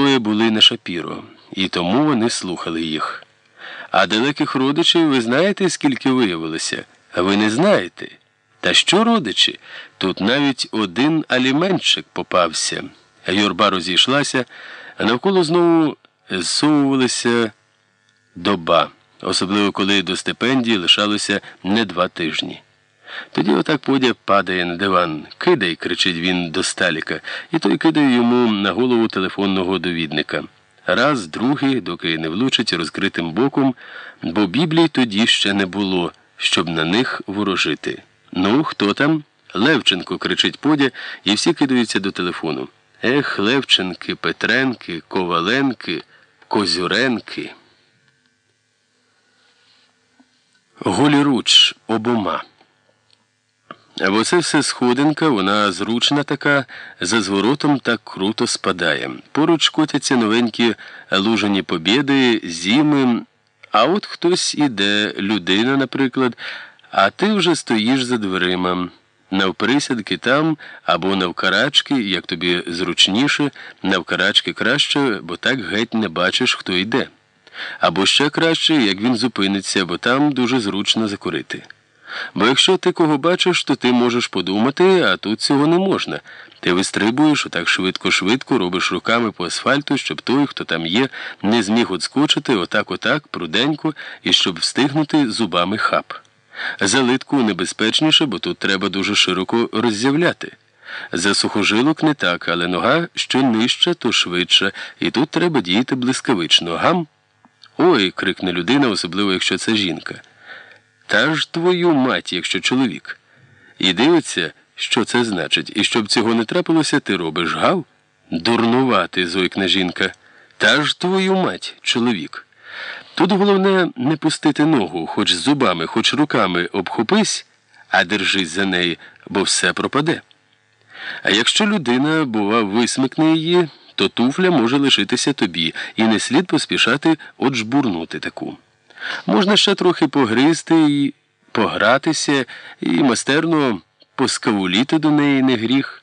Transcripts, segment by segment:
троє були на шапіро, і тому вони слухали їх. А далеких родичів ви знаєте, скільки виявилося? Ви не знаєте? Та що родичі? Тут навіть один аліментчик попався. Юрба розійшлася, а навколо знову зсовувалася доба, особливо коли до стипендії лишалося не два тижні. Тоді отак подя падає на диван. Кидай, кричить він до Сталіка, і той кидає йому на голову телефонного довідника. Раз, другий, доки не влучить розкритим боком, бо Біблій тоді ще не було, щоб на них ворожити. Ну, хто там? Левченко, кричить Подя, і всі кидаються до телефону. Ех, Левченки, Петренки, Коваленки, Козюренки. Голіруч обома. Бо це все сходинка, вона зручна така, за зворотом так круто спадає. Поруч котяться новенькі лужені побєди, зіми, а от хтось іде, людина, наприклад, а ти вже стоїш за дверима. Навприсядки там або навкарачки, як тобі зручніше, навкарачки краще, бо так геть не бачиш, хто йде. Або ще краще, як він зупиниться, бо там дуже зручно закурити. Бо якщо ти кого бачиш, то ти можеш подумати, а тут цього не можна. Ти вистрибуєш отак швидко-швидко, робиш руками по асфальту, щоб той, хто там є, не зміг отскочити отак-отак, пруденько, і щоб встигнути зубами хап. Залитку небезпечніше, бо тут треба дуже широко роззявляти. За сухожилок не так, але нога що нижча, то швидша, і тут треба діяти блискавично. Гам? Ой, крикне людина, особливо якщо це жінка. Та ж твою мать, якщо чоловік. І дивиться, що це значить. І щоб цього не трапилося, ти робиш гав? Дурнувати, зойкне жінка. Та ж твою мать, чоловік. Тут головне не пустити ногу, хоч зубами, хоч руками обхопись, а держись за неї, бо все пропаде. А якщо людина, бува, висмикне її, то туфля може лишитися тобі, і не слід поспішати отжбурнути таку. Можна ще трохи погризти і погратися, і майстерно поскавуліти до неї не гріх.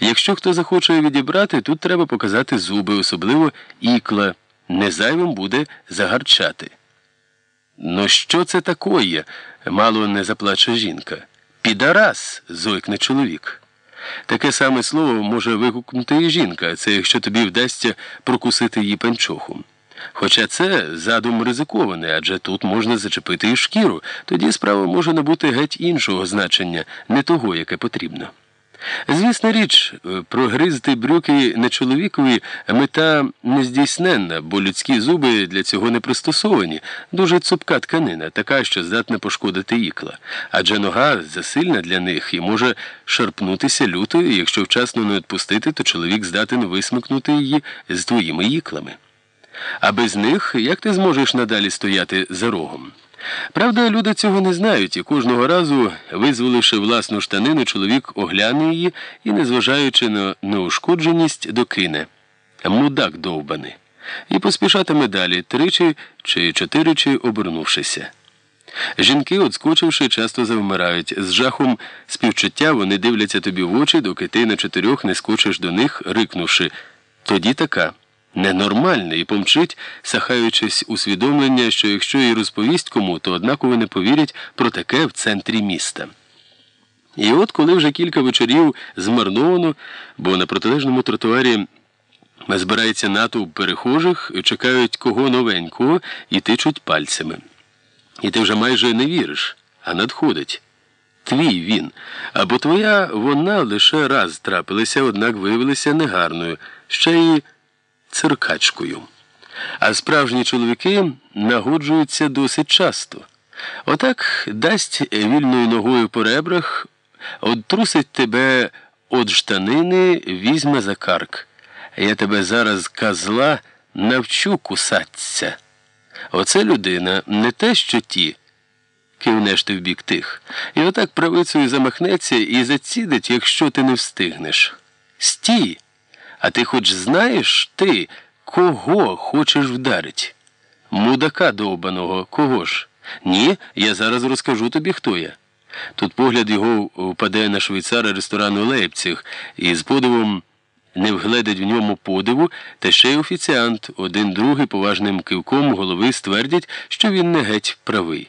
Якщо хто захоче відібрати, тут треба показати зуби, особливо ікла. Не зайвим буде загарчати. Ну, що це такое? мало не заплаче жінка. Підарас, зойкне чоловік. Таке саме слово може вигукнути і жінка, це якщо тобі вдасться прокусити її панчоху. Хоча це задум ризикований, адже тут можна зачепити і шкіру, тоді справа може набути геть іншого значення, не того, яке потрібно. Звісна річ, прогризти брюки на чоловікові мета нездійсненна, бо людські зуби для цього не пристосовані, дуже цупка тканина, така, що здатна пошкодити ікла, адже нога засильна для них і може шарпнутися лютою, якщо вчасно не відпустити, то чоловік здатен висмикнути її з твоїми іклами. А без них як ти зможеш надалі стояти за рогом? Правда, люди цього не знають, і кожного разу, визволивши власну штанину, чоловік огляне її і, незважаючи на неушкодженість, докине мудак довбаний. І поспішатиме далі, тричі чи чотиричі обернувшися. Жінки, отскочивши, часто завмирають. З жахом співчуття вони дивляться тобі в очі, доки ти на чотирьох не скочиш до них, рикнувши тоді така ненормальне і помчить, сахаючись усвідомлення, що якщо і розповість кому, то однаково не повірять про таке в центрі міста. І от коли вже кілька вечорів змарновано, бо на протилежному тротуарі збирається натовп перехожих, чекають кого новенького і тичуть пальцями. І ти вже майже не віриш, а надходить. Твій він. Або твоя вона лише раз трапилася, однак виявилася негарною, ще й циркачкою. А справжні чоловіки нагоджуються досить часто. Отак дасть вільною ногою по ребрах, оттрусить тебе від штанини, візьме за карк. Я тебе зараз козла навчу кусатися. Оце людина не те, що ті, кивнеш ти в бік тих, і отак правицею замахнеться і зацідить, якщо ти не встигнеш. Стій! А ти хоч знаєш ти, кого хочеш вдарить? Мудака довбаного, кого ж? Ні, я зараз розкажу тобі, хто я. Тут погляд його впаде на швейцара ресторану Лейпциг і з подивом не вгледить в ньому подиву, та ще й офіціант, один другий поважним кивком голови ствердять, що він не геть правий.